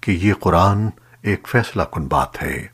کہ یہ قرآن ایک فیصلہ کن بات ہے۔